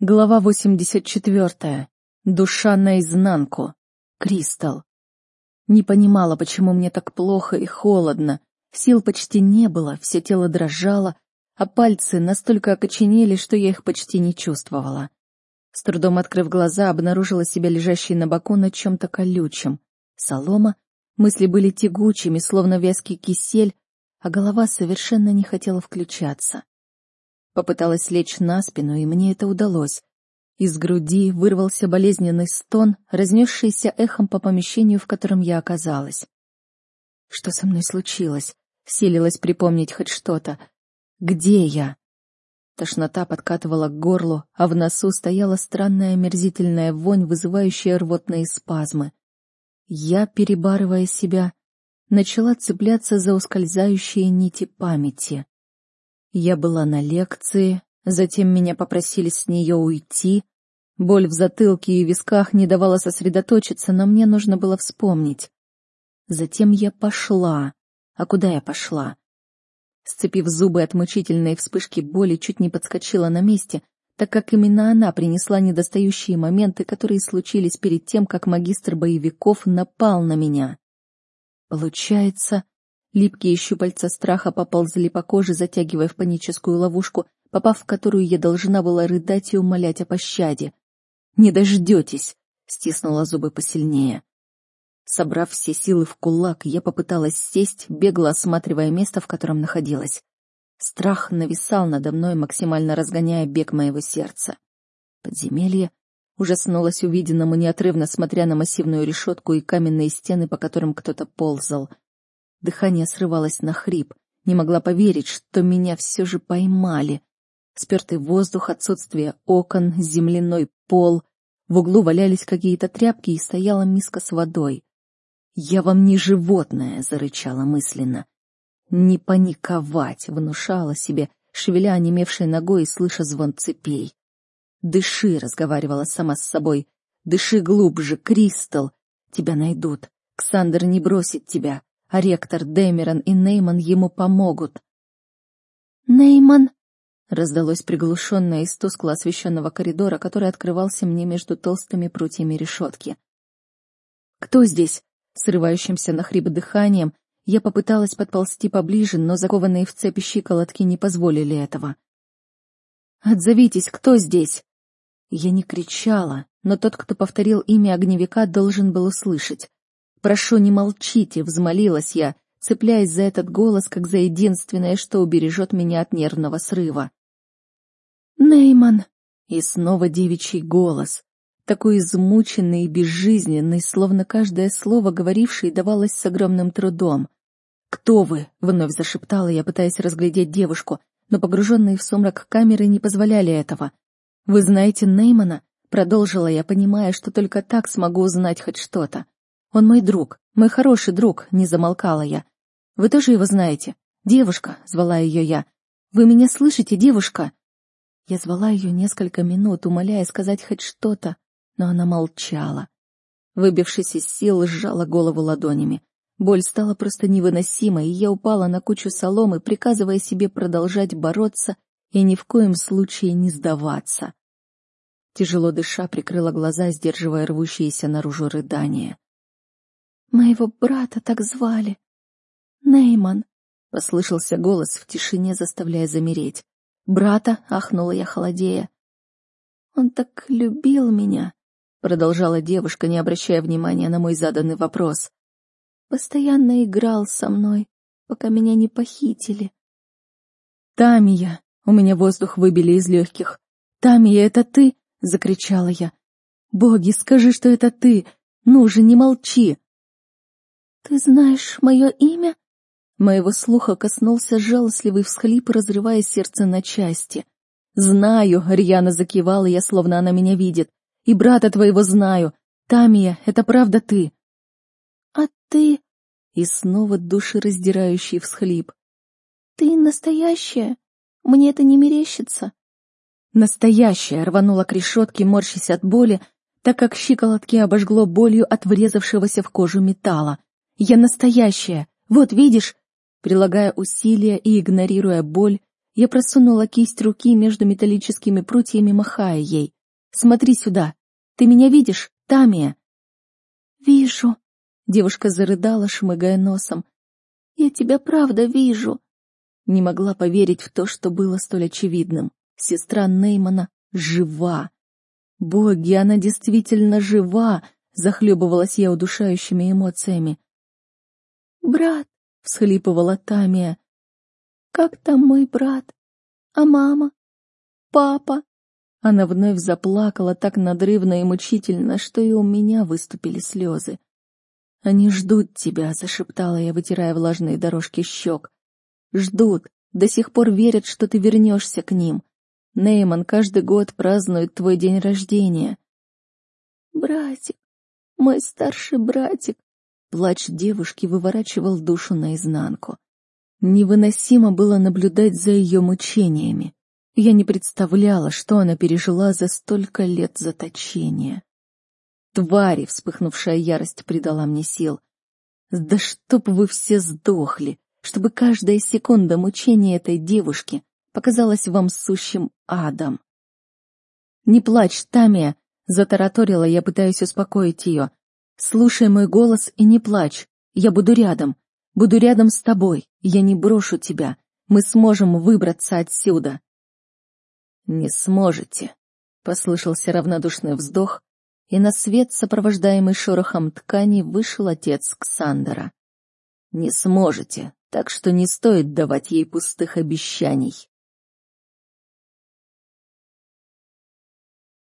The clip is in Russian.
Глава 84. Душа наизнанку. Кристал. Не понимала, почему мне так плохо и холодно. Сил почти не было, все тело дрожало, а пальцы настолько окоченели, что я их почти не чувствовала. С трудом открыв глаза, обнаружила себя лежащей на боку на чем-то колючем. Солома, мысли были тягучими, словно вязкий кисель, а голова совершенно не хотела включаться. Попыталась лечь на спину, и мне это удалось. Из груди вырвался болезненный стон, разнесшийся эхом по помещению, в котором я оказалась. Что со мной случилось? Силилась припомнить хоть что-то. Где я? Тошнота подкатывала к горлу, а в носу стояла странная омерзительная вонь, вызывающая рвотные спазмы. Я, перебарывая себя, начала цепляться за ускользающие нити памяти. Я была на лекции, затем меня попросили с нее уйти. Боль в затылке и висках не давала сосредоточиться, но мне нужно было вспомнить. Затем я пошла. А куда я пошла? Сцепив зубы от мучительной вспышки боли, чуть не подскочила на месте, так как именно она принесла недостающие моменты, которые случились перед тем, как магистр боевиков напал на меня. Получается, Липкие щупальца страха поползли по коже, затягивая в паническую ловушку, попав в которую я должна была рыдать и умолять о пощаде. «Не дождетесь!» — стиснула зубы посильнее. Собрав все силы в кулак, я попыталась сесть, бегло осматривая место, в котором находилась. Страх нависал надо мной, максимально разгоняя бег моего сердца. Подземелье ужаснулось увиденному, неотрывно смотря на массивную решетку и каменные стены, по которым кто-то ползал — Дыхание срывалось на хрип. Не могла поверить, что меня все же поймали. Спертый воздух, отсутствие окон, земляной пол. В углу валялись какие-то тряпки и стояла миска с водой. «Я вам не животное!» — зарычала мысленно. «Не паниковать!» — внушала себе, шевеля онемевшей ногой и слыша звон цепей. «Дыши!» — разговаривала сама с собой. «Дыши глубже, Кристал! Тебя найдут. Ксандр не бросит тебя а ректор Дэмерон и Нейман ему помогут. «Нейман!» — раздалось приглушенное из тускло освещенного коридора, который открывался мне между толстыми прутьями решетки. «Кто здесь?» — срывающимся на хрип дыханием, я попыталась подползти поближе, но закованные в цепи щиколотки не позволили этого. «Отзовитесь, кто здесь?» Я не кричала, но тот, кто повторил имя огневика, должен был услышать. «Прошу, не молчите», — взмолилась я, цепляясь за этот голос, как за единственное, что убережет меня от нервного срыва. «Нейман!» И снова девичий голос, такой измученный и безжизненный, словно каждое слово, говорившее, давалось с огромным трудом. «Кто вы?» — вновь зашептала я, пытаясь разглядеть девушку, но погруженные в сумрак камеры не позволяли этого. «Вы знаете Неймана?» — продолжила я, понимая, что только так смогу узнать хоть что-то. Он мой друг, мой хороший друг, не замолкала я. Вы тоже его знаете? Девушка, звала ее я. Вы меня слышите, девушка? Я звала ее несколько минут, умоляя сказать хоть что-то, но она молчала. Выбившись из сил, сжала голову ладонями. Боль стала просто невыносимой, и я упала на кучу соломы, приказывая себе продолжать бороться и ни в коем случае не сдаваться. Тяжело дыша, прикрыла глаза, сдерживая рвущиеся наружу рыдания. Моего брата так звали. Нейман, — послышался голос в тишине, заставляя замереть. «Брата!» — ахнула я холодея. «Он так любил меня!» — продолжала девушка, не обращая внимания на мой заданный вопрос. «Постоянно играл со мной, пока меня не похитили». «Тамия!» — у меня воздух выбили из легких. «Тамия, это ты?» — закричала я. «Боги, скажи, что это ты! Ну же, не молчи!» «Ты знаешь мое имя?» Моего слуха коснулся жалостливый всхлип, разрывая сердце на части. «Знаю», — Рьяна закивала, я словно она меня видит. «И брата твоего знаю. Тамия, это правда ты?» «А ты...» И снова душераздирающий всхлип. «Ты настоящая? Мне это не мерещится?» Настоящая рванула к решетке, морщась от боли, так как щиколотки обожгло болью от врезавшегося в кожу металла. Я настоящая. Вот, видишь?» Прилагая усилия и игнорируя боль, Я просунула кисть руки между металлическими прутьями, махая ей. «Смотри сюда! Ты меня видишь, Тамия?» «Вижу!» — девушка зарыдала, шмыгая носом. «Я тебя правда вижу!» Не могла поверить в то, что было столь очевидным. Сестра Неймана жива. Боги, она действительно жива! Захлебывалась я удушающими эмоциями. «Брат!» — всхлипывала Тамия. «Как там мой брат? А мама? Папа?» Она вновь заплакала так надрывно и мучительно, что и у меня выступили слезы. «Они ждут тебя», — зашептала я, вытирая влажные дорожки щек. «Ждут, до сих пор верят, что ты вернешься к ним. Нейман каждый год празднует твой день рождения». «Братик, мой старший братик», — плач девушки выворачивал душу наизнанку. Невыносимо было наблюдать за ее мучениями. Я не представляла, что она пережила за столько лет заточения. Твари, вспыхнувшая ярость придала мне сил. Да чтоб вы все сдохли, чтобы каждая секунда мучения этой девушки показалась вам сущим адом. «Не плачь, Тамия!» — затараторила я, пытаясь успокоить ее. «Слушай мой голос и не плачь. Я буду рядом. Буду рядом с тобой. Я не брошу тебя. Мы сможем выбраться отсюда. «Не сможете», — послышался равнодушный вздох, и на свет, сопровождаемый шорохом ткани, вышел отец Ксандера. «Не сможете, так что не стоит давать ей пустых обещаний».